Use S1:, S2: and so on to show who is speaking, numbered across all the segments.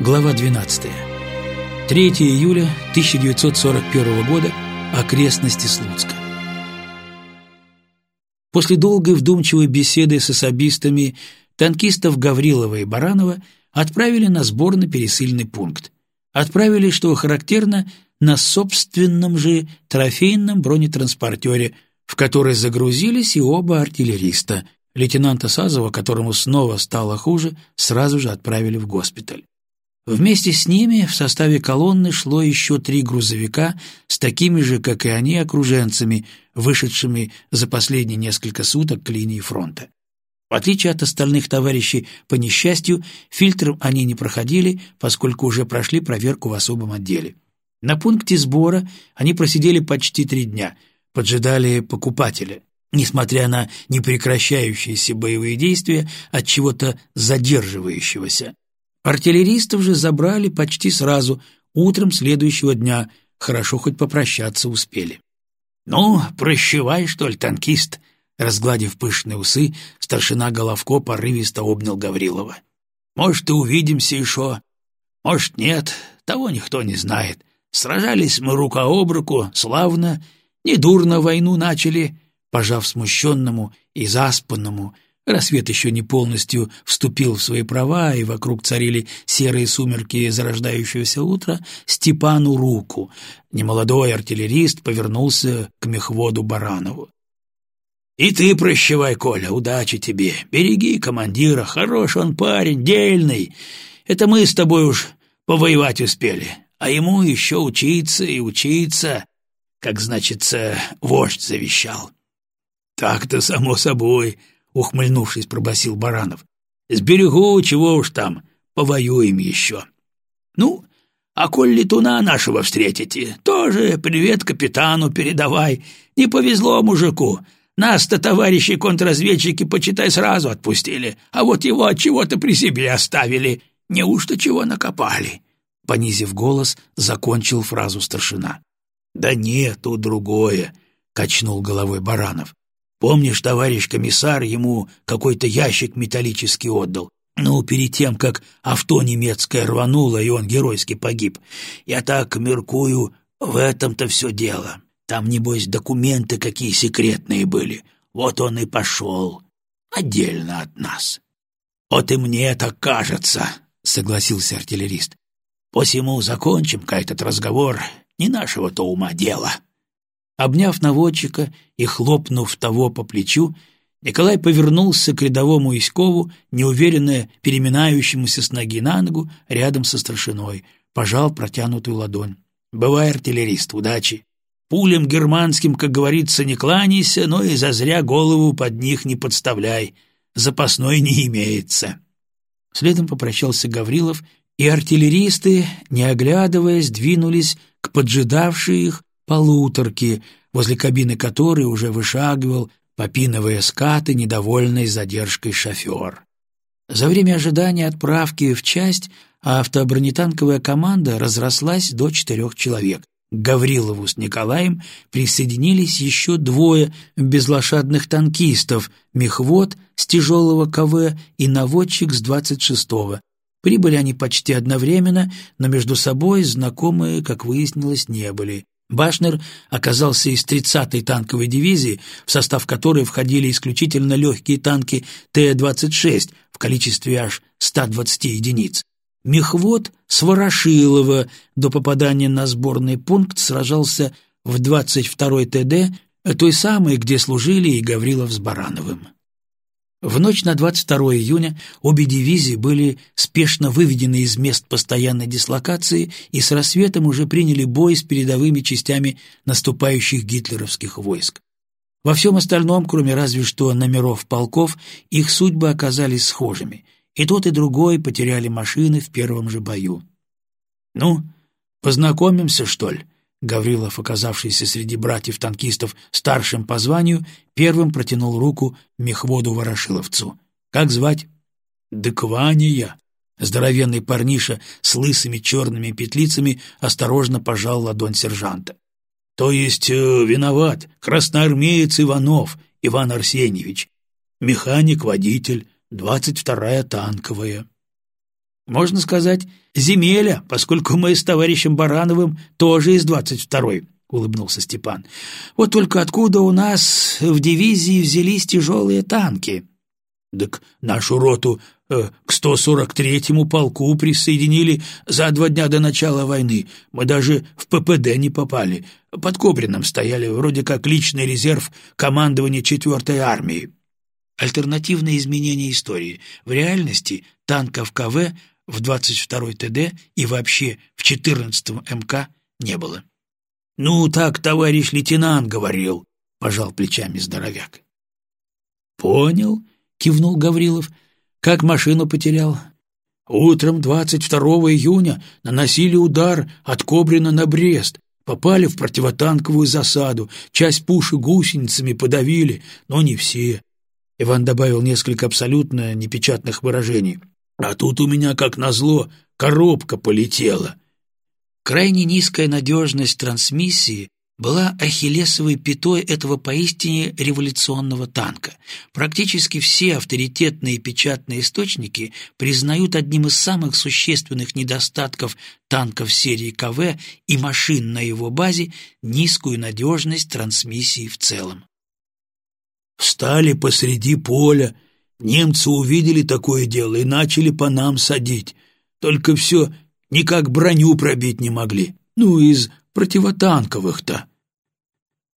S1: Глава 12. 3 июля 1941 года. Окрестности Слуцка. После долгой вдумчивой беседы с особистами танкистов Гаврилова и Баранова отправили на сборно-пересыльный пункт. Отправили, что характерно, на собственном же трофейном бронетранспортере, в который загрузились и оба артиллериста. Лейтенанта Сазова, которому снова стало хуже, сразу же отправили в госпиталь. Вместе с ними в составе колонны шло еще три грузовика с такими же, как и они, окруженцами, вышедшими за последние несколько суток к линии фронта. В отличие от остальных товарищей, по несчастью, фильтром они не проходили, поскольку уже прошли проверку в особом отделе. На пункте сбора они просидели почти три дня, поджидали покупателя. Несмотря на непрекращающиеся боевые действия от чего-то задерживающегося, Артиллеристов же забрали почти сразу, утром следующего дня, хорошо хоть попрощаться успели. «Ну, прощевай, что ли, танкист?» Разгладив пышные усы, старшина Головко порывисто обнял Гаврилова. «Может, и увидимся еще. Может, нет, того никто не знает. Сражались мы рука об руку, славно, недурно войну начали». Пожав смущенному и заспанному, Рассвет еще не полностью вступил в свои права, и вокруг царили серые сумерки зарождающегося утра, Степану руку. Немолодой артиллерист повернулся к мехводу Баранову. «И ты прощавай, Коля, удачи тебе. Береги командира, хорош он парень, дельный. Это мы с тобой уж повоевать успели, а ему еще учиться и учиться, как, значится, вождь завещал». «Так-то, само собой», — ухмыльнувшись, пробасил Баранов. «Сберегу, чего уж там, повоюем еще». «Ну, а коль летуна нашего встретите, тоже привет капитану передавай. Не повезло мужику. Нас-то товарищи контрразведчики, почитай, сразу отпустили, а вот его от чего-то при себе оставили. Неужто чего накопали?» Понизив голос, закончил фразу старшина. «Да нет, тут другое», — качнул головой Баранов. Помнишь, товарищ комиссар ему какой-то ящик металлический отдал? Ну, перед тем, как авто немецкое рвануло, и он геройски погиб. Я так меркую, в этом-то все дело. Там, небось, документы какие секретные были. Вот он и пошел. Отдельно от нас. Вот и мне так кажется, — согласился артиллерист. Посему закончим-ка этот разговор. Не нашего-то ума дело. Обняв наводчика и хлопнув того по плечу, Николай повернулся к рядовому Иськову, неуверенно переминающемуся с ноги на ногу рядом со старшиной, пожал протянутую ладонь. «Бывай, артиллерист, удачи! Пулям германским, как говорится, не кланяйся, но и зазря голову под них не подставляй. Запасной не имеется». Следом попрощался Гаврилов, и артиллеристы, не оглядываясь, двинулись к поджидавшей их полуторки, возле кабины которой уже вышагивал, попинывая скаты, недовольный задержкой шофер. За время ожидания отправки в часть автобронетанковая команда разрослась до четырех человек. К Гаврилову с Николаем присоединились еще двое безлошадных танкистов, мехвод с тяжелого КВ и наводчик с 26-го. Прибыли они почти одновременно, но между собой знакомые, как выяснилось, не были. Башнер оказался из 30-й танковой дивизии, в состав которой входили исключительно легкие танки Т-26 в количестве аж 120 единиц. Мехвод с Ворошилова до попадания на сборный пункт сражался в 22-й ТД, той самой, где служили и Гаврилов с Барановым. В ночь на 22 июня обе дивизии были спешно выведены из мест постоянной дислокации и с рассветом уже приняли бой с передовыми частями наступающих гитлеровских войск. Во всем остальном, кроме разве что номеров полков, их судьбы оказались схожими. И тот, и другой потеряли машины в первом же бою. «Ну, познакомимся, что ли?» Гаврилов, оказавшийся среди братьев-танкистов старшим по званию, первым протянул руку мехводу-ворошиловцу. «Как звать?» «Деквания». Здоровенный парниша с лысыми черными петлицами осторожно пожал ладонь сержанта. «То есть э, виноват красноармеец Иванов Иван Арсеньевич, механик-водитель, двадцать вторая танковая». Можно сказать, земеля, поскольку мы с товарищем Барановым тоже из двадцать второй, улыбнулся Степан. Вот только откуда у нас в дивизии взялись тяжелые танки? Так нашу роту э, к 143-му полку присоединили за два дня до начала войны. Мы даже в ППД не попали. Под Кобрином стояли, вроде как личный резерв командования 4-й армии. Альтернативное изменение истории. В реальности танков КВ в 22-й ТД и вообще в 14-м МК не было. «Ну, так товарищ лейтенант говорил», — пожал плечами здоровяк. «Понял», — кивнул Гаврилов. «Как машину потерял?» «Утром 22 июня наносили удар от Кобрина на Брест, попали в противотанковую засаду, часть пуши гусеницами подавили, но не все». Иван добавил несколько абсолютно непечатных выражений. «А тут у меня, как назло, коробка полетела». Крайне низкая надежность трансмиссии была ахиллесовой пятой этого поистине революционного танка. Практически все авторитетные печатные источники признают одним из самых существенных недостатков танков серии КВ и машин на его базе низкую надежность трансмиссии в целом. «Встали посреди поля, немцы увидели такое дело и начали по нам садить, только все никак броню пробить не могли, ну, из противотанковых-то».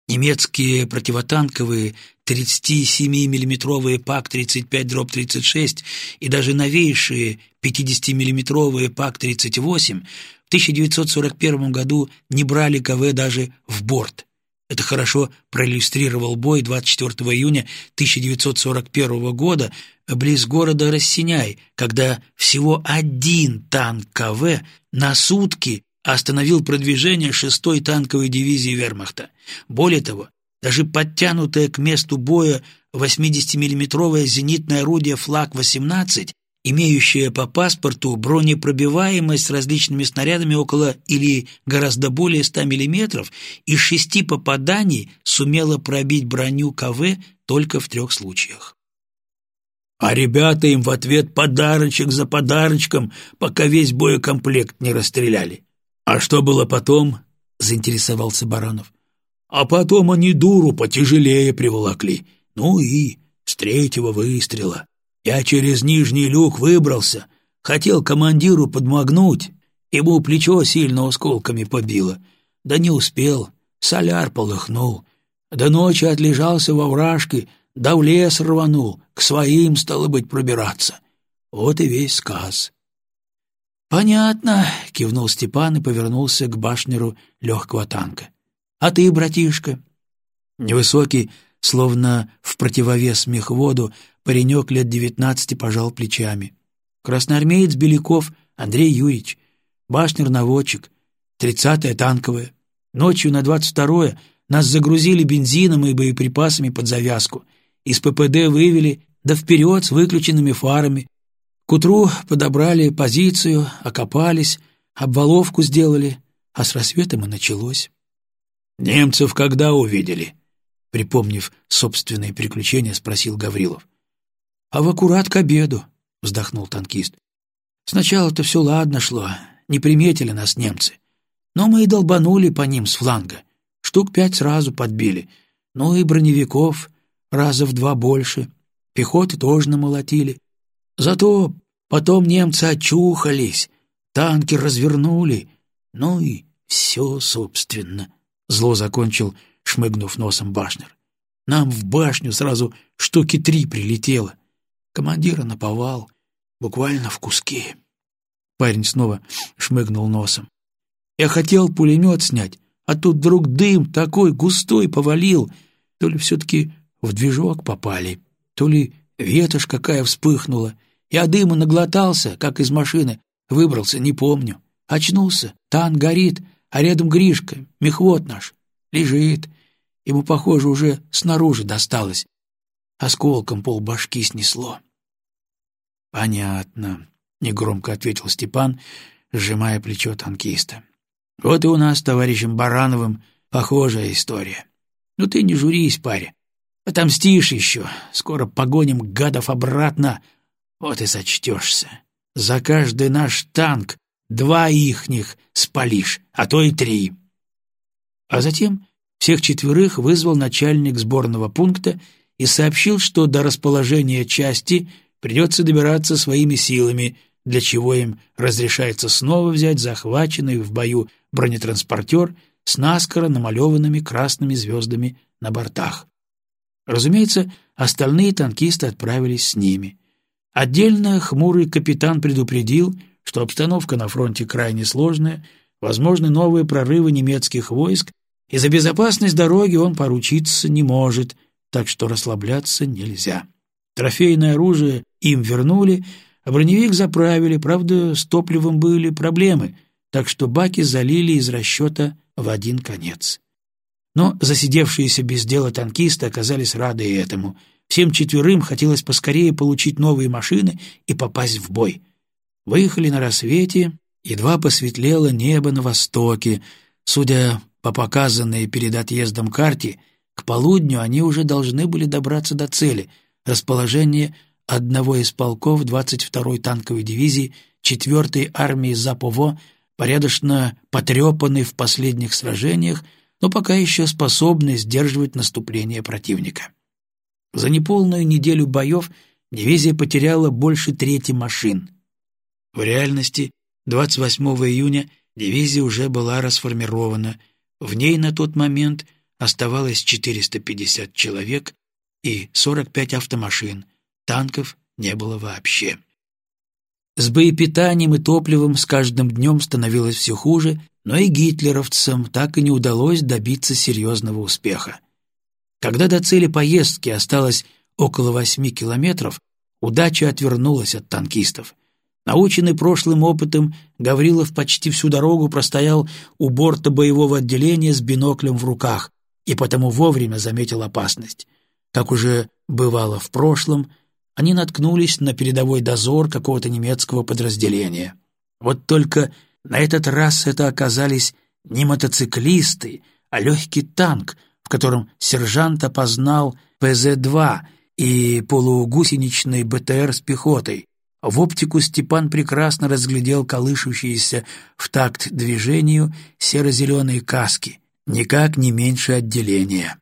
S1: Немецкие противотанковые 37-миллиметровые ПАК-35-36 и даже новейшие 50-миллиметровые ПАК-38 в 1941 году не брали КВ даже в борт. Это хорошо проиллюстрировал бой 24 июня 1941 года близ города Рассеняй, когда всего один танк КВ на сутки остановил продвижение шестой танковой дивизии вермахта. Более того, даже подтянутое к месту боя 80-миллиметровое зенитное орудие «Флаг-18», имеющее по паспорту бронепробиваемость с различными снарядами около или гораздо более 100 мм, из шести попаданий сумело пробить броню КВ только в трех случаях. А ребята им в ответ подарочек за подарочком, пока весь боекомплект не расстреляли. «А что было потом?» — заинтересовался Баранов. «А потом они дуру потяжелее приволокли. Ну и с третьего выстрела. Я через нижний люк выбрался, хотел командиру подмогнуть. Ему плечо сильно осколками побило. Да не успел, соляр полыхнул. До ночи отлежался во вражке, да в лес рванул, к своим, стало быть, пробираться. Вот и весь сказ. «Понятно», — кивнул Степан и повернулся к башнеру легкого танка. «А ты, братишка?» Невысокий, словно в противовес мехводу, паренек лет девятнадцати пожал плечами. «Красноармеец Беляков Андрей Юрьевич, башнер-наводчик, тридцатая танковая. Ночью на двадцать второе нас загрузили бензином и боеприпасами под завязку. Из ППД вывели, да вперед с выключенными фарами, к утру подобрали позицию, окопались, обваловку сделали, а с рассветом и началось. «Немцев когда увидели?» Припомнив собственные приключения, спросил Гаврилов. «А в аккурат к обеду», — вздохнул танкист. «Сначала-то все ладно шло, не приметили нас немцы. Но мы и долбанули по ним с фланга. Штук пять сразу подбили. Ну и броневиков раза в два больше. Пехоты тоже намолотили. Зато потом немцы очухались, танки развернули, ну и все, собственно. Зло закончил, шмыгнув носом башнер. Нам в башню сразу штуки три прилетело. Командира наповал, буквально в куски. Парень снова шмыгнул носом. Я хотел пулемет снять, а тут вдруг дым такой густой повалил. То ли все-таки в движок попали, то ли ветошь какая вспыхнула. Я дыма наглотался, как из машины. Выбрался, не помню. Очнулся, тан горит, а рядом Гришка, мехвод наш, лежит. Ему, похоже, уже снаружи досталось. Осколком полбашки снесло. «Понятно», — негромко ответил Степан, сжимая плечо танкиста. «Вот и у нас с товарищем Барановым похожая история. Ну ты не журись, паря. Отомстишь еще. Скоро погоним гадов обратно, вот и сочтешься. За каждый наш танк два ихних спалишь, а то и три. А затем всех четверых вызвал начальник сборного пункта и сообщил, что до расположения части придется добираться своими силами, для чего им разрешается снова взять захваченный в бою бронетранспортер с наскоро намалеванными красными звездами на бортах. Разумеется, остальные танкисты отправились с ними. Отдельно хмурый капитан предупредил, что обстановка на фронте крайне сложная, возможны новые прорывы немецких войск, и за безопасность дороги он поручиться не может, так что расслабляться нельзя. Трофейное оружие им вернули, а броневик заправили, правда, с топливом были проблемы, так что баки залили из расчета в один конец. Но засидевшиеся без дела танкисты оказались рады этому. Всем четверым хотелось поскорее получить новые машины и попасть в бой. Выехали на рассвете, едва посветлело небо на востоке. Судя по показанной перед отъездом карте, к полудню они уже должны были добраться до цели — расположения одного из полков 22-й танковой дивизии 4-й армии Запово, порядочно потрепанный в последних сражениях, но пока еще способный сдерживать наступление противника. За неполную неделю боев дивизия потеряла больше трети машин. В реальности 28 июня дивизия уже была расформирована, в ней на тот момент оставалось 450 человек и 45 автомашин, танков не было вообще. С боепитанием и топливом с каждым днем становилось все хуже, но и гитлеровцам так и не удалось добиться серьезного успеха. Когда до цели поездки осталось около восьми километров, удача отвернулась от танкистов. Наученный прошлым опытом, Гаврилов почти всю дорогу простоял у борта боевого отделения с биноклем в руках и потому вовремя заметил опасность. Как уже бывало в прошлом, они наткнулись на передовой дозор какого-то немецкого подразделения. Вот только на этот раз это оказались не мотоциклисты, а легкий танк, в котором сержант опознал ПЗ-2 и полугусеничный БТР с пехотой. В оптику Степан прекрасно разглядел колышущиеся в такт движению серо-зеленые каски, никак не меньше отделения.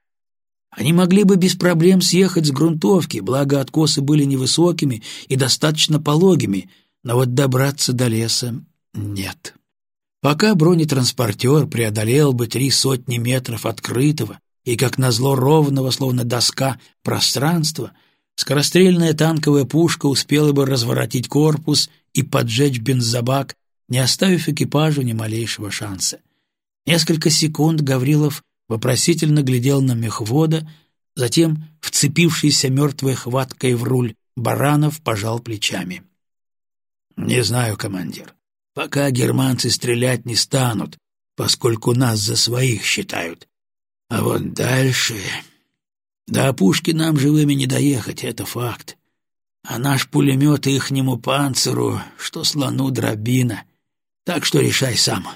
S1: Они могли бы без проблем съехать с грунтовки, благо откосы были невысокими и достаточно пологими, но вот добраться до леса нет. Пока бронетранспортер преодолел бы три сотни метров открытого и, как назло, ровного, словно доска, пространства, скорострельная танковая пушка успела бы разворотить корпус и поджечь бензобак, не оставив экипажу ни малейшего шанса. Несколько секунд Гаврилов вопросительно глядел на мехвода, затем, вцепившийся мертвой хваткой в руль, Баранов пожал плечами. «Не знаю, командир. Пока германцы стрелять не станут, поскольку нас за своих считают. А вот дальше... До опушки нам живыми не доехать, это факт. А наш пулемет ихнему панциру, что слону дробина. Так что решай сам.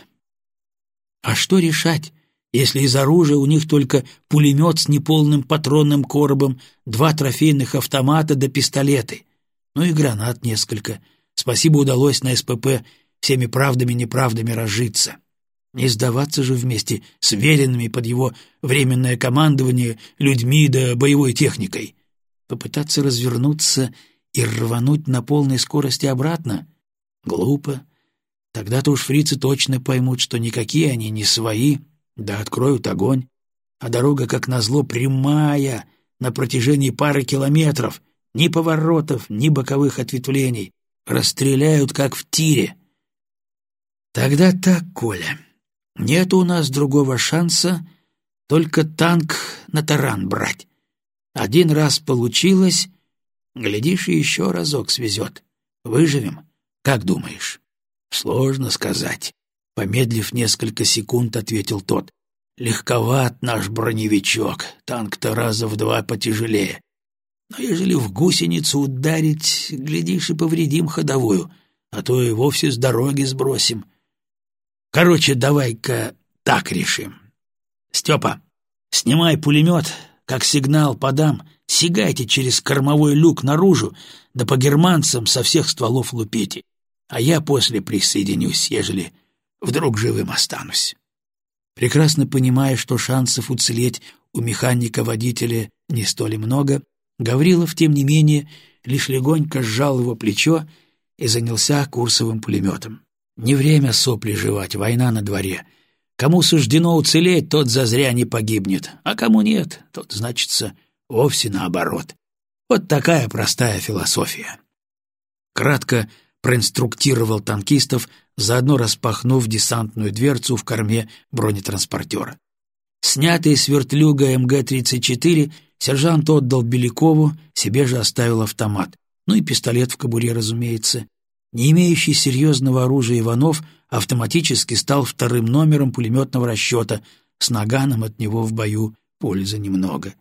S1: А что решать, если из оружия у них только пулемет с неполным патронным коробом, два трофейных автомата да пистолеты? Ну и гранат несколько. Спасибо удалось на СПП всеми правдами-неправдами разжиться. Не сдаваться же вместе с веренными под его временное командование людьми да боевой техникой. Попытаться развернуться и рвануть на полной скорости обратно? Глупо. Тогда-то уж фрицы точно поймут, что никакие они не свои, да откроют огонь. А дорога, как назло, прямая, на протяжении пары километров, ни поворотов, ни боковых ответвлений. Расстреляют, как в тире. Тогда так, Коля. Нет у нас другого шанса, только танк на таран брать. Один раз получилось, глядишь, и еще разок свезет. Выживем, как думаешь? Сложно сказать. Помедлив несколько секунд, ответил тот. Легковат наш броневичок, танк-то раза в два потяжелее. Но ежели в гусеницу ударить, глядишь, и повредим ходовую, а то и вовсе с дороги сбросим. Короче, давай-ка так решим. Степа, снимай пулемет, как сигнал подам, сигайте через кормовой люк наружу, да по германцам со всех стволов лупите. А я после присоединюсь, ежели вдруг живым останусь. Прекрасно понимая, что шансов уцелеть у механика-водителя не столь много, Гаврилов, тем не менее, лишь легонько сжал его плечо и занялся курсовым пулеметом. Не время сопли жевать, война на дворе. Кому суждено уцелеть, тот зазря не погибнет, а кому нет, тот, значится, вовсе наоборот. Вот такая простая философия. Кратко проинструктировал танкистов, заодно распахнув десантную дверцу в корме бронетранспортера. Снятый с вертлюга МГ-34 сержант отдал Белякову, себе же оставил автомат, ну и пистолет в кобуре, разумеется. Не имеющий серьезного оружия Иванов автоматически стал вторым номером пулеметного расчета, с наганом от него в бою пользы немного.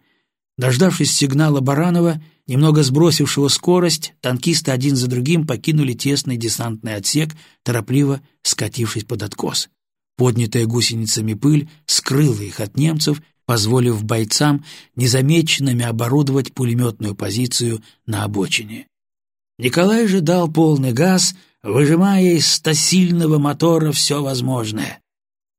S1: Дождавшись сигнала Баранова, немного сбросившего скорость, танкисты один за другим покинули тесный десантный отсек, торопливо скатившись под откос. Поднятая гусеницами пыль скрыла их от немцев, позволив бойцам незамеченными оборудовать пулеметную позицию на обочине. Николай же дал полный газ, выжимая из стасильного мотора все возможное.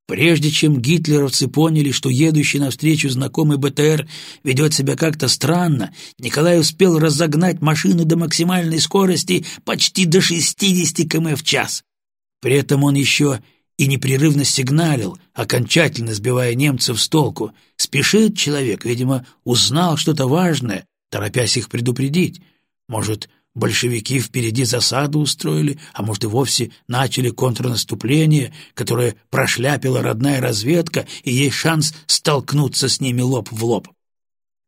S1: Прежде чем гитлеровцы поняли, что едущий навстречу знакомый БТР ведет себя как-то странно, Николай успел разогнать машину до максимальной скорости почти до 60 км в час. При этом он еще и непрерывно сигналил, окончательно сбивая немцев с толку. Спешит человек, видимо, узнал что-то важное, торопясь их предупредить. Может, Большевики впереди засаду устроили, а может и вовсе начали контрнаступление, которое прошляпила родная разведка, и есть шанс столкнуться с ними лоб в лоб.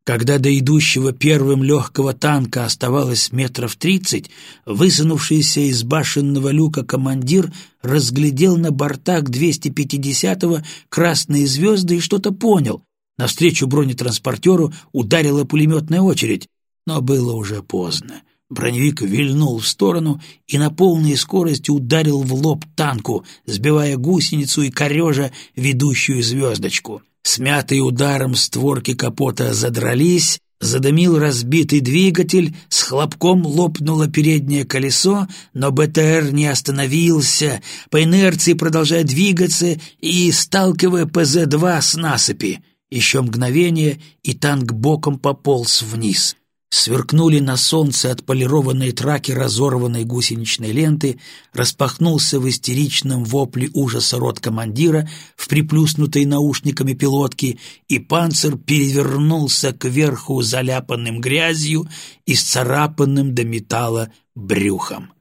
S1: Когда до идущего первым легкого танка оставалось метров тридцать, высунувшийся из башенного люка командир разглядел на бортах 250-го красные звезды и что-то понял. Навстречу бронетранспортеру ударила пулеметная очередь, но было уже поздно. Броневик вильнул в сторону и на полной скорости ударил в лоб танку, сбивая гусеницу и корежа ведущую звездочку. Смятые ударом створки капота задрались, задымил разбитый двигатель, с хлопком лопнуло переднее колесо, но БТР не остановился, по инерции продолжая двигаться и сталкивая ПЗ-2 с насыпи. Еще мгновение, и танк боком пополз вниз. Сверкнули на солнце отполированные траки разорванной гусеничной ленты, распахнулся в истеричном вопле ужаса рот командира в приплюснутой наушниками пилотки, и панцир перевернулся кверху заляпанным грязью и сцарапанным до металла брюхом.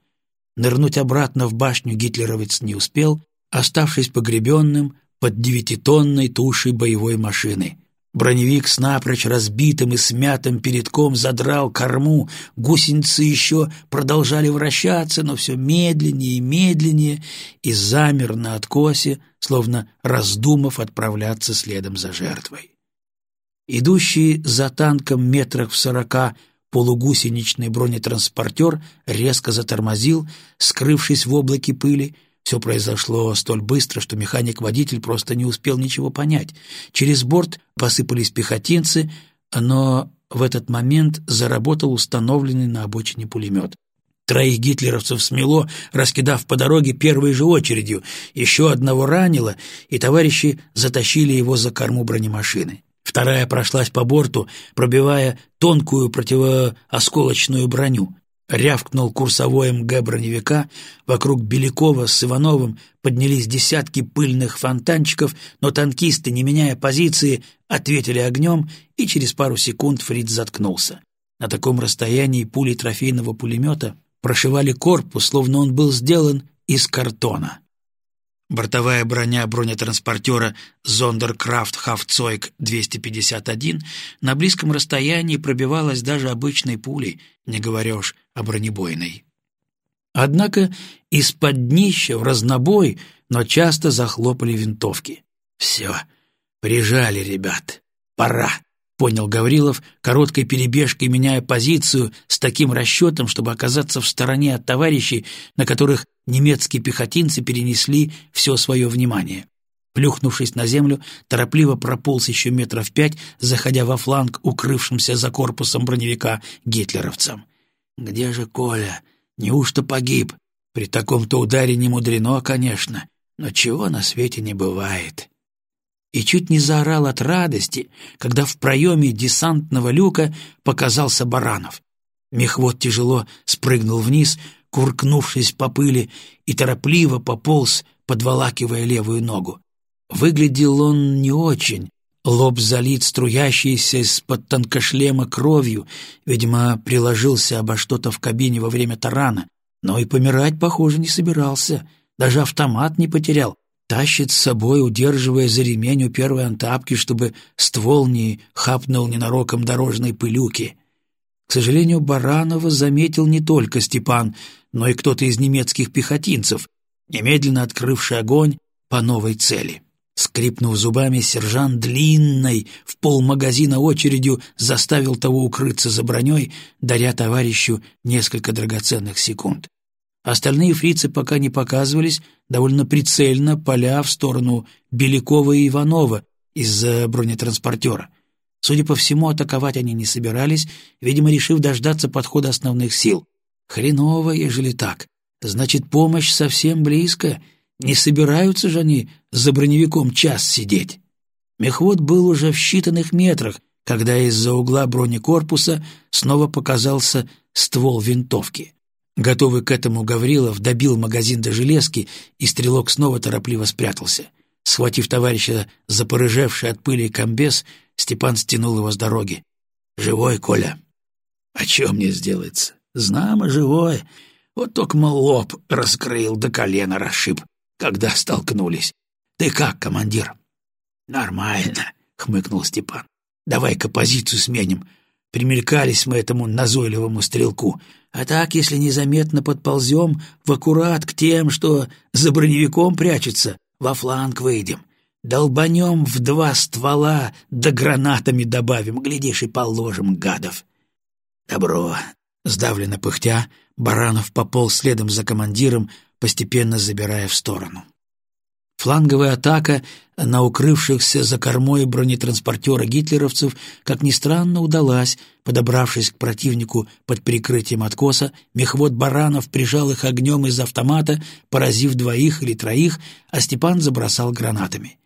S1: Нырнуть обратно в башню гитлеровец не успел, оставшись погребенным под девятитонной тушей боевой машины — Броневик с напрочь разбитым и смятым передком задрал корму, гусеницы еще продолжали вращаться, но все медленнее и медленнее, и замер на откосе, словно раздумав отправляться следом за жертвой. Идущий за танком метрах в сорока полугусеничный бронетранспортер резко затормозил, скрывшись в облаке пыли, все произошло столь быстро, что механик-водитель просто не успел ничего понять. Через борт посыпались пехотинцы, но в этот момент заработал установленный на обочине пулемет. Троих гитлеровцев смело, раскидав по дороге первой же очередью, еще одного ранило, и товарищи затащили его за корму бронемашины. Вторая прошлась по борту, пробивая тонкую противоосколочную броню. Рявкнул курсовой МГ броневика, вокруг Белякова с Ивановым поднялись десятки пыльных фонтанчиков, но танкисты, не меняя позиции, ответили огнем, и через пару секунд Фриц заткнулся. На таком расстоянии пули трофейного пулемета прошивали корпус, словно он был сделан из картона. Бортовая броня бронетранспортера Зондеркрафт Хафцойк 251 на близком расстоянии пробивалась даже обычной пулей, не говоря уж о бронебойной. Однако из-под днища в разнобой, но часто захлопали винтовки. «Все, прижали, ребят, пора!» понял Гаврилов, короткой перебежкой меняя позицию с таким расчетом, чтобы оказаться в стороне от товарищей, на которых немецкие пехотинцы перенесли все свое внимание. Плюхнувшись на землю, торопливо прополз еще метров пять, заходя во фланг укрывшимся за корпусом броневика гитлеровцам. «Где же Коля? Неужто погиб?» При таком-то ударе не мудрено, конечно, но чего на свете не бывает. И чуть не заорал от радости, когда в проеме десантного люка показался Баранов. Мехвод тяжело спрыгнул вниз, куркнувшись по пыли, и торопливо пополз, подволакивая левую ногу. Выглядел он не очень, лоб залит струящейся из-под тонкошлема кровью, видимо, приложился обо что-то в кабине во время тарана, но и помирать, похоже, не собирался, даже автомат не потерял, тащит с собой, удерживая за ремень у первой антапки, чтобы ствол не хапнул ненароком дорожной пылюки. К сожалению, Баранова заметил не только Степан, но и кто-то из немецких пехотинцев, немедленно открывший огонь по новой цели. Скрипнув зубами, сержант длинной в полмагазина очередью заставил того укрыться за броней, даря товарищу несколько драгоценных секунд. Остальные фрицы пока не показывались, довольно прицельно поля в сторону Белякова и Иванова из-за бронетранспортера. Судя по всему, атаковать они не собирались, видимо, решив дождаться подхода основных сил. Хреново, ежели так. Значит, помощь совсем близко. Не собираются же они за броневиком час сидеть. Мехвод был уже в считанных метрах, когда из-за угла бронекорпуса снова показался ствол винтовки. Готовый к этому Гаврилов добил магазин до железки, и стрелок снова торопливо спрятался. Схватив товарища за порыжевший от пыли комбез, Степан стянул его с дороги. «Живой, Коля?» «А что мне сделается? Знамо живой. Вот только лоб раскрыл, до колена расшиб, когда столкнулись. Ты как, командир?» «Нормально», — хмыкнул Степан. «Давай-ка позицию сменим. Примелькались мы этому назойливому стрелку. А так, если незаметно подползем в аккурат к тем, что за броневиком прячутся, во фланг выйдем. Долбанем в два ствола, да гранатами добавим, глядишь, и положим гадов. Добро. Сдавленно пыхтя, Баранов пополз следом за командиром, постепенно забирая в сторону. Фланговая атака на укрывшихся за кормой бронетранспортера гитлеровцев, как ни странно, удалась. Подобравшись к противнику под прикрытием откоса, мехвод Баранов прижал их огнем из автомата, поразив двоих или троих, а Степан забросал гранатами.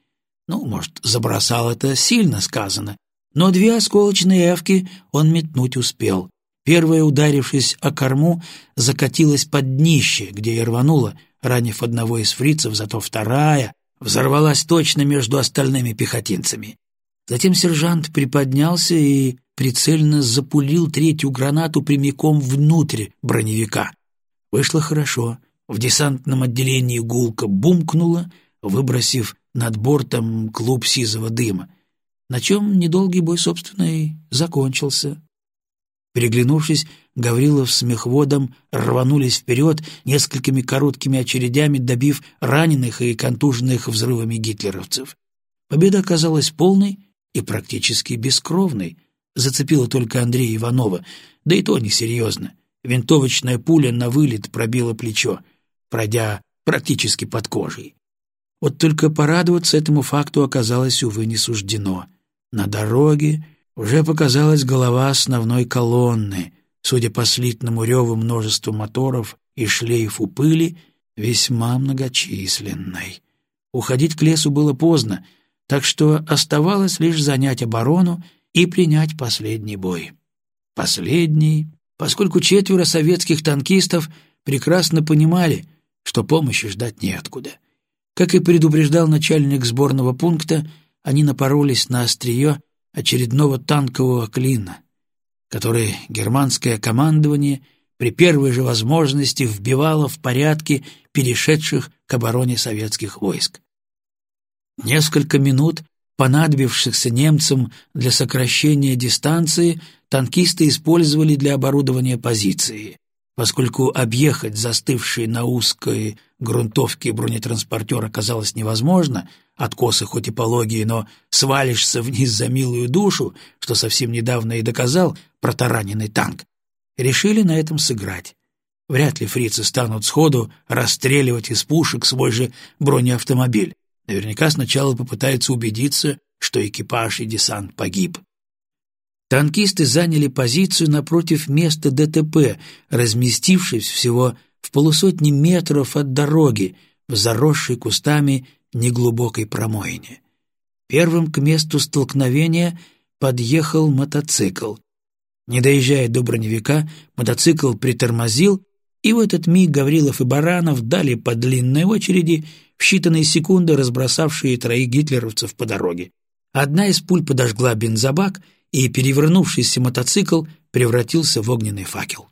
S1: Ну, может, забросал это сильно сказано, но две осколочные эвки он метнуть успел. Первая, ударившись о корму, закатилась под днище, где и рванула, ранив одного из фрицев, зато вторая взорвалась точно между остальными пехотинцами. Затем сержант приподнялся и прицельно запулил третью гранату прямиком внутрь броневика. Вышло хорошо. В десантном отделении гулка бумкнула, выбросив над бортом клуб сизого дыма, на чем недолгий бой, собственно, и закончился. Переглянувшись, Гаврилов с мехводом рванулись вперед, несколькими короткими очередями добив раненых и контуженных взрывами гитлеровцев. Победа оказалась полной и практически бескровной. Зацепила только Андрея Иванова, да и то несерьезно. Винтовочная пуля на вылет пробила плечо, пройдя практически под кожей. Вот только порадоваться этому факту оказалось, увы, не суждено. На дороге уже показалась голова основной колонны, судя по слитному реву множеству моторов и шлейфу пыли, весьма многочисленной. Уходить к лесу было поздно, так что оставалось лишь занять оборону и принять последний бой. Последний, поскольку четверо советских танкистов прекрасно понимали, что помощи ждать неоткуда. Как и предупреждал начальник сборного пункта, они напоролись на острие очередного танкового клина, который германское командование при первой же возможности вбивало в порядке перешедших к обороне советских войск. Несколько минут, понадобившихся немцам для сокращения дистанции, танкисты использовали для оборудования позиции. Поскольку объехать застывший на узкой грунтовке бронетранспортер оказалось невозможно, откосы хоть и пологие, но свалишься вниз за милую душу, что совсем недавно и доказал протараненный танк, решили на этом сыграть. Вряд ли фрицы станут сходу расстреливать из пушек свой же бронеавтомобиль. Наверняка сначала попытаются убедиться, что экипаж и десант погиб. Танкисты заняли позицию напротив места ДТП, разместившись всего в полусотни метров от дороги, в заросшей кустами неглубокой промоине. Первым к месту столкновения подъехал мотоцикл. Не доезжая до броневика, мотоцикл притормозил, и в этот миг Гаврилов и Баранов дали по длинной очереди, в считанные секунды разбросавшие троих гитлеровцев по дороге. Одна из пуль подожгла бензобак, и перевернувшийся мотоцикл превратился в огненный факел.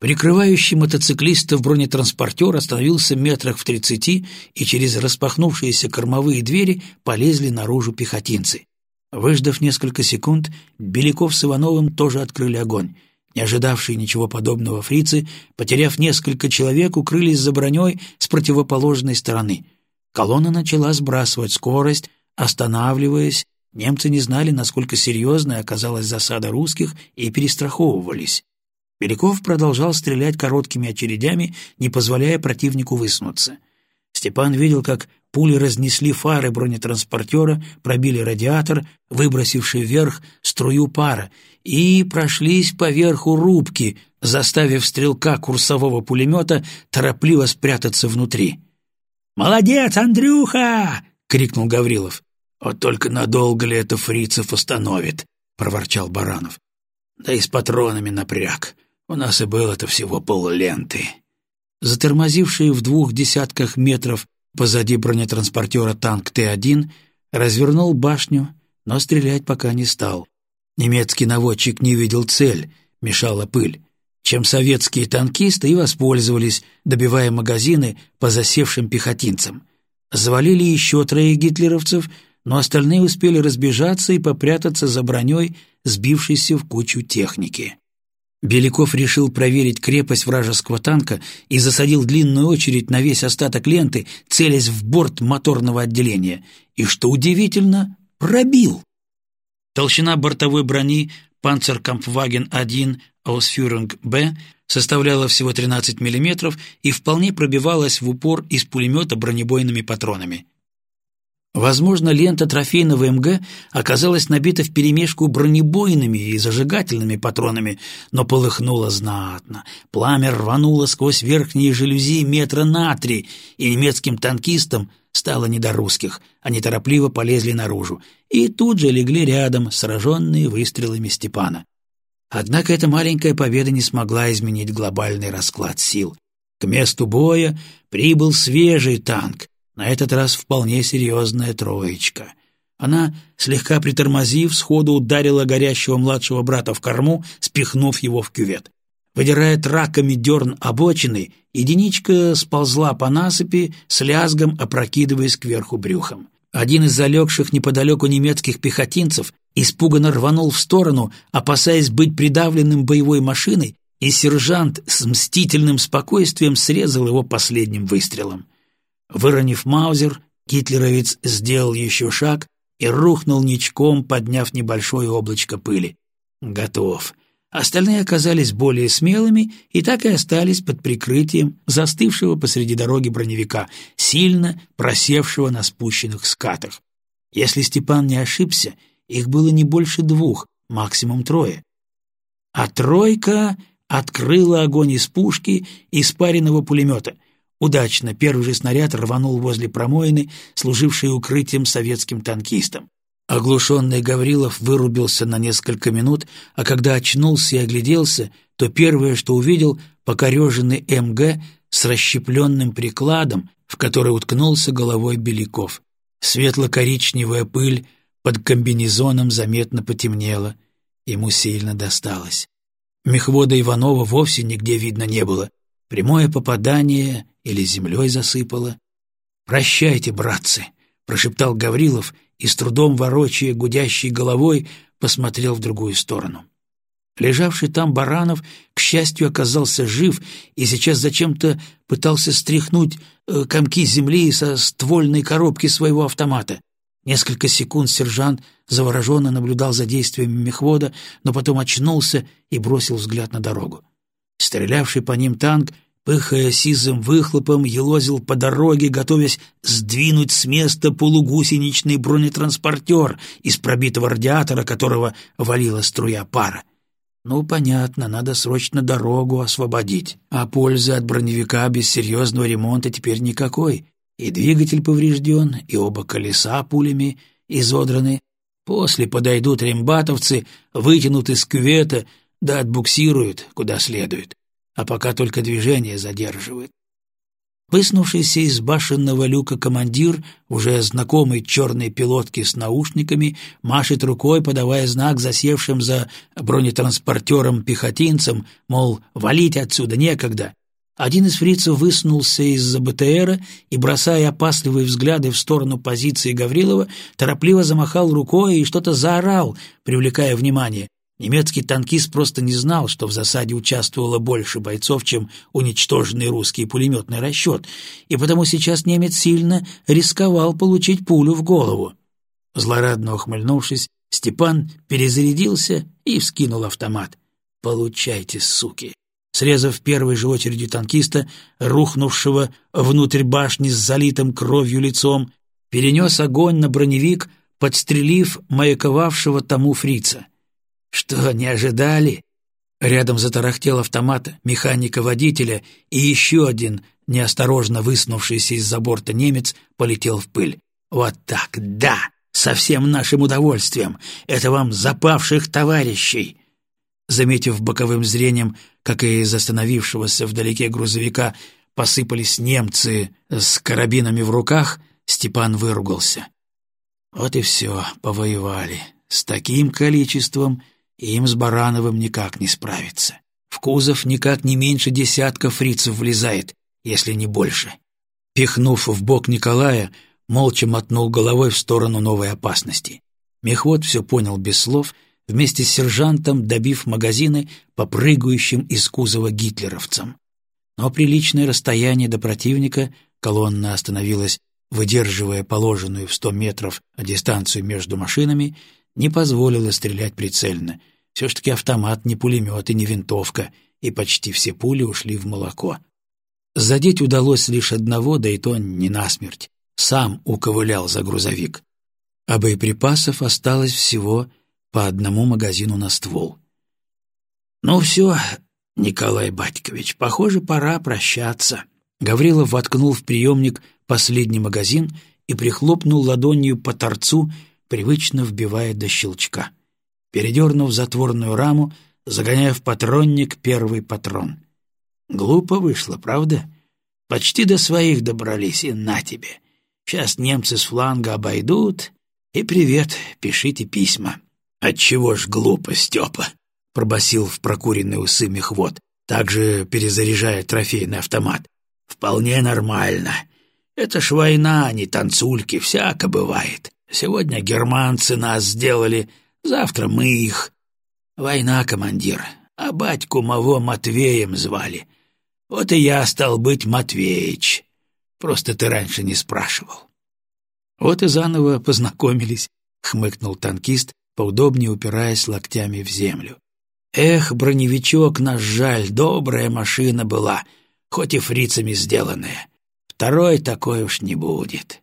S1: Прикрывающий мотоциклистов бронетранспортер остановился метрах в тридцати, и через распахнувшиеся кормовые двери полезли наружу пехотинцы. Выждав несколько секунд, Беляков с Ивановым тоже открыли огонь. Не ожидавшие ничего подобного фрицы, потеряв несколько человек, укрылись за броней с противоположной стороны. Колонна начала сбрасывать скорость, останавливаясь. Немцы не знали, насколько серьезной оказалась засада русских, и перестраховывались. Беляков продолжал стрелять короткими очередями, не позволяя противнику высунуться. Степан видел, как пули разнесли фары бронетранспортера, пробили радиатор, выбросивший вверх струю пара, и прошлись по верху рубки, заставив стрелка курсового пулемета торопливо спрятаться внутри. «Молодец, Андрюха!» — крикнул Гаврилов. «Вот только надолго ли это фрицев остановит?» — проворчал Баранов. «Да и с патронами напряг. У нас и было-то всего полленты. Затормозивший в двух десятках метров позади бронетранспортера танк Т-1 развернул башню, но стрелять пока не стал. Немецкий наводчик не видел цель, мешала пыль, чем советские танкисты и воспользовались, добивая магазины по засевшим пехотинцам. Завалили еще троих гитлеровцев, но остальные успели разбежаться и попрятаться за броней, сбившейся в кучу техники. Беляков решил проверить крепость вражеского танка и засадил длинную очередь на весь остаток ленты, целясь в борт моторного отделения. И, что удивительно, пробил. Толщина бортовой брони «Панцеркампваген-1» «Ausführung-B» составляла всего 13 мм и вполне пробивалась в упор из пулемета бронебойными патронами. Возможно, лента трофейного МГ оказалась набита вперемешку бронебойными и зажигательными патронами, но полыхнула знатно. Пламя рвануло сквозь верхние жалюзи метра на три, и немецким танкистам стало не до русских. Они торопливо полезли наружу и тут же легли рядом, сраженные выстрелами Степана. Однако эта маленькая победа не смогла изменить глобальный расклад сил. К месту боя прибыл свежий танк, на этот раз вполне серьезная троечка. Она, слегка притормозив, сходу ударила горящего младшего брата в корму, спихнув его в кювет. Выдирая траками дерн обочины, единичка сползла по насыпи, с лязгом опрокидываясь кверху брюхом. Один из залегших неподалеку немецких пехотинцев испуганно рванул в сторону, опасаясь быть придавленным боевой машиной, и сержант с мстительным спокойствием срезал его последним выстрелом. Выронив маузер, гитлеровец сделал еще шаг и рухнул ничком, подняв небольшое облачко пыли. Готов. Остальные оказались более смелыми и так и остались под прикрытием застывшего посреди дороги броневика, сильно просевшего на спущенных скатах. Если Степан не ошибся, их было не больше двух, максимум трое. А тройка открыла огонь из пушки и спаренного пулемета — Удачно первый же снаряд рванул возле промоины, служившей укрытием советским танкистам. Оглушенный Гаврилов вырубился на несколько минут, а когда очнулся и огляделся, то первое, что увидел, покореженный МГ с расщепленным прикладом, в который уткнулся головой Беляков. Светло-коричневая пыль под комбинезоном заметно потемнела. Ему сильно досталось. Мехвода Иванова вовсе нигде видно не было. Прямое попадание или землей засыпало. «Прощайте, братцы!» — прошептал Гаврилов и, с трудом ворочая гудящей головой, посмотрел в другую сторону. Лежавший там Баранов, к счастью, оказался жив и сейчас зачем-то пытался стряхнуть э, комки земли со ствольной коробки своего автомата. Несколько секунд сержант завороженно наблюдал за действиями мехвода, но потом очнулся и бросил взгляд на дорогу. Стрелявший по ним танк пыхая сизым выхлопом, елозил по дороге, готовясь сдвинуть с места полугусеничный бронетранспортер, из пробитого радиатора которого валила струя пара. Ну, понятно, надо срочно дорогу освободить, а пользы от броневика без серьезного ремонта теперь никакой. И двигатель поврежден, и оба колеса пулями изодраны. После подойдут рембатовцы, вытянут из кювета, да отбуксируют куда следует. А пока только движение задерживает. Выснувшийся из башенного люка командир, уже знакомый черной пилотки с наушниками, машет рукой, подавая знак засевшим за бронетранспортером пехотинцам, мол, валить отсюда некогда. Один из фрицев высунулся из-за БТРа и, бросая опасливые взгляды в сторону позиции Гаврилова, торопливо замахал рукой и что-то заорал, привлекая внимание. Немецкий танкист просто не знал, что в засаде участвовало больше бойцов, чем уничтоженный русский пулеметный расчет, и потому сейчас немец сильно рисковал получить пулю в голову. Злорадно ухмыльнувшись, Степан перезарядился и вскинул автомат. «Получайте, суки!» Срезав первой же очередью танкиста, рухнувшего внутрь башни с залитым кровью лицом, перенес огонь на броневик, подстрелив маяковавшего тому фрица. «Что, не ожидали?» Рядом затарахтел автомат механика-водителя, и еще один, неосторожно выснувшийся из-за борта немец, полетел в пыль. «Вот так, да! Со всем нашим удовольствием! Это вам запавших товарищей!» Заметив боковым зрением, как и из остановившегося вдалеке грузовика, посыпались немцы с карабинами в руках, Степан выругался. «Вот и все, повоевали. С таким количеством им с Барановым никак не справиться. В кузов никак не меньше десятка фрицев влезает, если не больше. Пихнув в бок Николая, молча мотнул головой в сторону новой опасности. Мехвод все понял без слов, вместе с сержантом добив магазины по прыгающим из кузова гитлеровцам. Но приличное расстояние до противника колонна остановилась, выдерживая положенную в сто метров дистанцию между машинами, не позволила стрелять прицельно. Все ж таки автомат не пулемет и не винтовка, и почти все пули ушли в молоко. Задеть удалось лишь одного, да и то не насмерть. Сам уковылял за грузовик. А боеприпасов осталось всего по одному магазину на ствол. «Ну все, Николай Батькович, похоже, пора прощаться». Гаврилов воткнул в приемник последний магазин и прихлопнул ладонью по торцу, привычно вбивая до щелчка. Передернув затворную раму, загоняя в патронник первый патрон. Глупо вышло, правда? Почти до своих добрались, и на тебе. Сейчас немцы с фланга обойдут, и привет, пишите письма. Отчего ж глупо, Степа? пробасил в прокуренные усы мехвод, также перезаряжая трофейный автомат. Вполне нормально. Это ж война, а не танцульки, всяко бывает. Сегодня германцы нас сделали, завтра мы их. Война, командир, а батьку моего Матвеем звали. Вот и я стал быть Матвеич. Просто ты раньше не спрашивал. Вот и заново познакомились, — хмыкнул танкист, поудобнее упираясь локтями в землю. Эх, броневичок наш жаль, добрая машина была, хоть и фрицами сделанная. Второй такой уж не будет.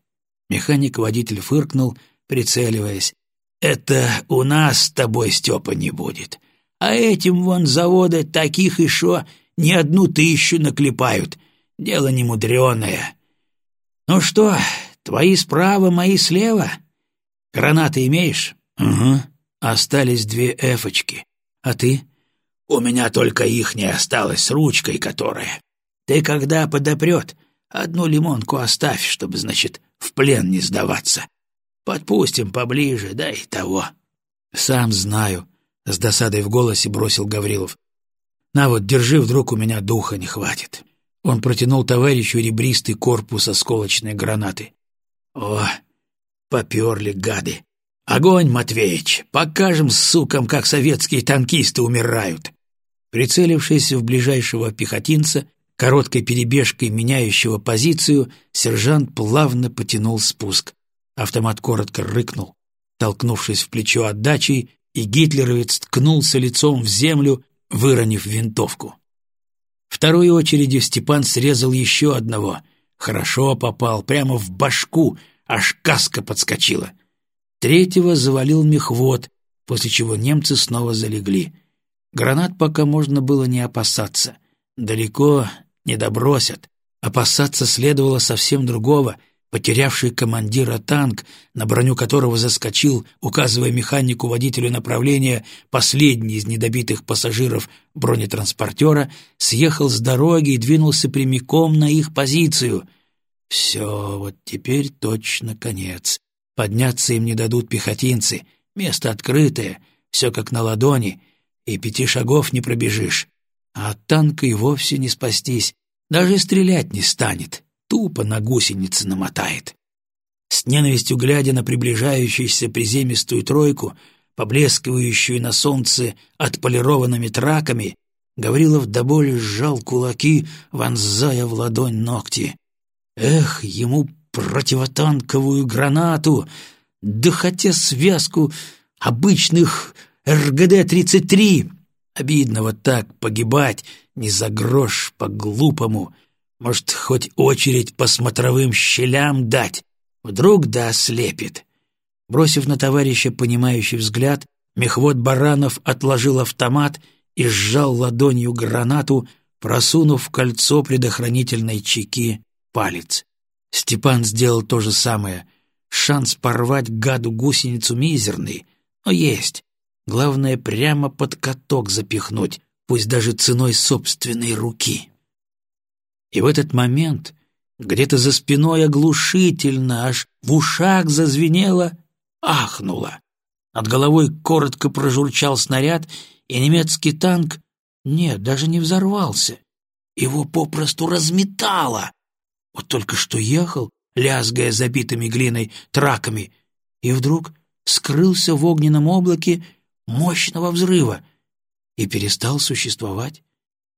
S1: Механик-водитель фыркнул, прицеливаясь. «Это у нас с тобой, Степа, не будет. А этим вон заводы таких еще не одну тысячу наклепают. Дело немудреное. Ну что, твои справа, мои слева? Гранаты имеешь?» «Угу. Остались две эфочки. А ты?» «У меня только их не осталось с ручкой, которая. Ты когда подопрет, одну лимонку оставь, чтобы, значит, в плен не сдаваться. Подпустим поближе, да и того. — Сам знаю, — с досадой в голосе бросил Гаврилов. — На вот, держи, вдруг у меня духа не хватит. Он протянул товарищу ребристый корпус осколочной гранаты. — О, поперли гады! Огонь, Матвеич! Покажем сукам, как советские танкисты умирают! Прицелившись в ближайшего пехотинца, Короткой перебежкой меняющего позицию сержант плавно потянул спуск. Автомат коротко рыкнул. Толкнувшись в плечо отдачей, и гитлеровец ткнулся лицом в землю, выронив винтовку. Второй очередью Степан срезал еще одного. Хорошо попал, прямо в башку, аж каска подскочила. Третьего завалил мехвод, после чего немцы снова залегли. Гранат пока можно было не опасаться. Далеко не добросят. Опасаться следовало совсем другого — потерявший командира танк, на броню которого заскочил, указывая механику-водителю направления, последний из недобитых пассажиров бронетранспортера, съехал с дороги и двинулся прямиком на их позицию. Все, вот теперь точно конец. Подняться им не дадут пехотинцы. Место открытое, все как на ладони, и пяти шагов не пробежишь. А от танка и вовсе не спастись, даже стрелять не станет тупо на гусеницы намотает. С ненавистью глядя на приближающуюся приземистую тройку, поблескивающую на солнце отполированными траками, Гаврилов до боли сжал кулаки, вонзая в ладонь ногти. Эх, ему противотанковую гранату, да хотя связку обычных РГД-33. Обидно вот так погибать, не за грош по-глупому — может, хоть очередь по смотровым щелям дать? Вдруг да ослепит. Бросив на товарища понимающий взгляд, мехвод Баранов отложил автомат и сжал ладонью гранату, просунув в кольцо предохранительной чеки палец. Степан сделал то же самое. Шанс порвать гаду гусеницу мизерный, но есть. Главное, прямо под каток запихнуть, пусть даже ценой собственной руки. И в этот момент где-то за спиной оглушительно, аж в ушах зазвенело, ахнуло. Над головой коротко прожурчал снаряд, и немецкий танк, нет, даже не взорвался. Его попросту разметало. Вот только что ехал, лязгая забитыми глиной траками, и вдруг скрылся в огненном облаке мощного взрыва и перестал существовать.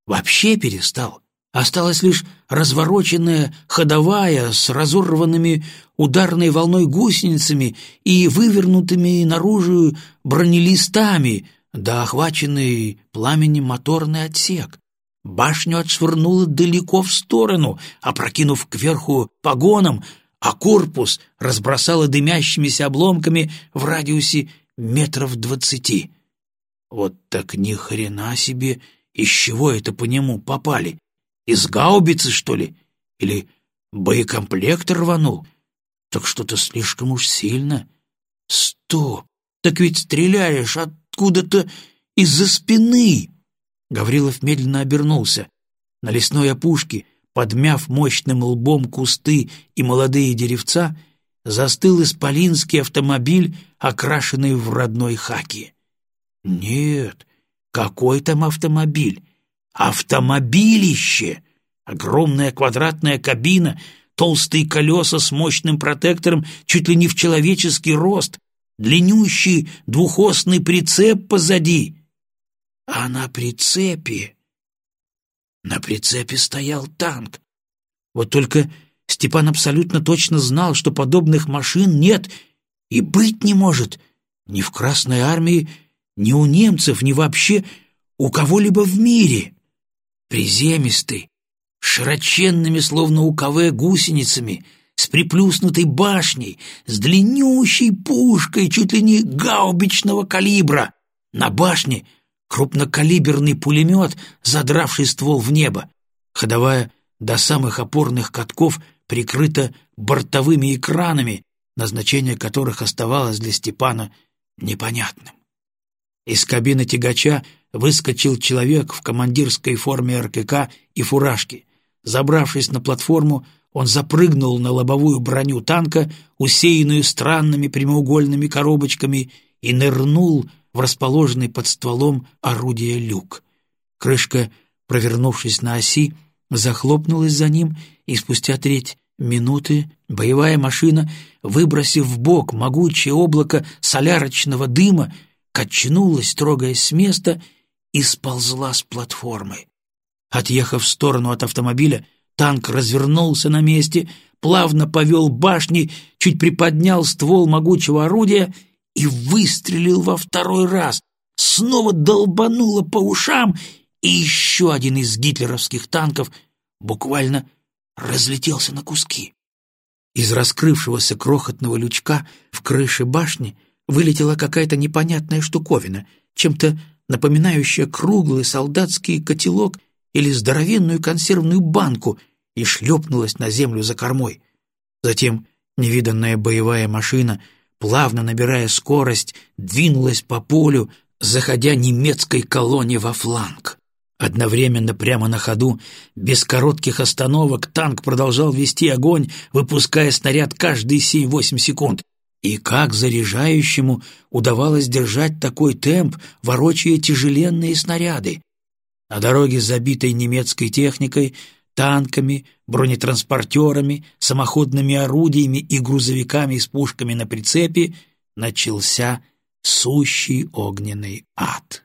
S1: Вообще перестал. Осталась лишь развороченная ходовая с разорванными ударной волной гусеницами и вывернутыми наружу бронелистами, да охваченный пламенем моторный отсек. Башню отшвырнуло далеко в сторону, опрокинув кверху погоном, а корпус разбросало дымящимися обломками в радиусе метров двадцати. Вот так ни хрена себе, из чего это по нему попали? Из гаубицы, что ли? Или боекомплект рванул? Так что-то слишком уж сильно. Стоп! Так ведь стреляешь откуда-то из-за спины!» Гаврилов медленно обернулся. На лесной опушке, подмяв мощным лбом кусты и молодые деревца, застыл исполинский автомобиль, окрашенный в родной хаки. «Нет, какой там автомобиль? Автомобилище! Огромная квадратная кабина, толстые колеса с мощным протектором чуть ли не в человеческий рост, длиннющий двухосный прицеп позади. А на прицепе... На прицепе стоял танк. Вот только Степан абсолютно точно знал, что подобных машин нет и быть не может ни в Красной армии, ни у немцев, ни вообще у кого-либо в мире приземистый, широченными, словно у КВ, гусеницами, с приплюснутой башней, с длиннющей пушкой чуть ли не гаубичного калибра. На башне крупнокалиберный пулемет, задравший ствол в небо. Ходовая до самых опорных катков прикрыта бортовыми экранами, назначение которых оставалось для Степана непонятным. Из кабины тягача выскочил человек в командирской форме РКК и фуражке. Забравшись на платформу, он запрыгнул на лобовую броню танка, усеянную странными прямоугольными коробочками, и нырнул в расположенный под стволом орудие люк. Крышка, провернувшись на оси, захлопнулась за ним, и спустя треть минуты боевая машина, выбросив в бок могучее облако солярочного дыма, качнулась, трогаясь с места, и сползла с платформы. Отъехав в сторону от автомобиля, танк развернулся на месте, плавно повел башни, чуть приподнял ствол могучего орудия и выстрелил во второй раз. Снова долбануло по ушам, и еще один из гитлеровских танков буквально разлетелся на куски. Из раскрывшегося крохотного лючка в крыше башни вылетела какая-то непонятная штуковина, чем-то напоминающая круглый солдатский котелок или здоровенную консервную банку, и шлепнулась на землю за кормой. Затем невиданная боевая машина, плавно набирая скорость, двинулась по полю, заходя немецкой колонне во фланг. Одновременно прямо на ходу, без коротких остановок, танк продолжал вести огонь, выпуская снаряд каждые 7-8 секунд. И как заряжающему удавалось держать такой темп, ворочая тяжеленные снаряды? На дороге, забитой немецкой техникой, танками, бронетранспортерами, самоходными орудиями и грузовиками с пушками на прицепе, начался сущий огненный ад.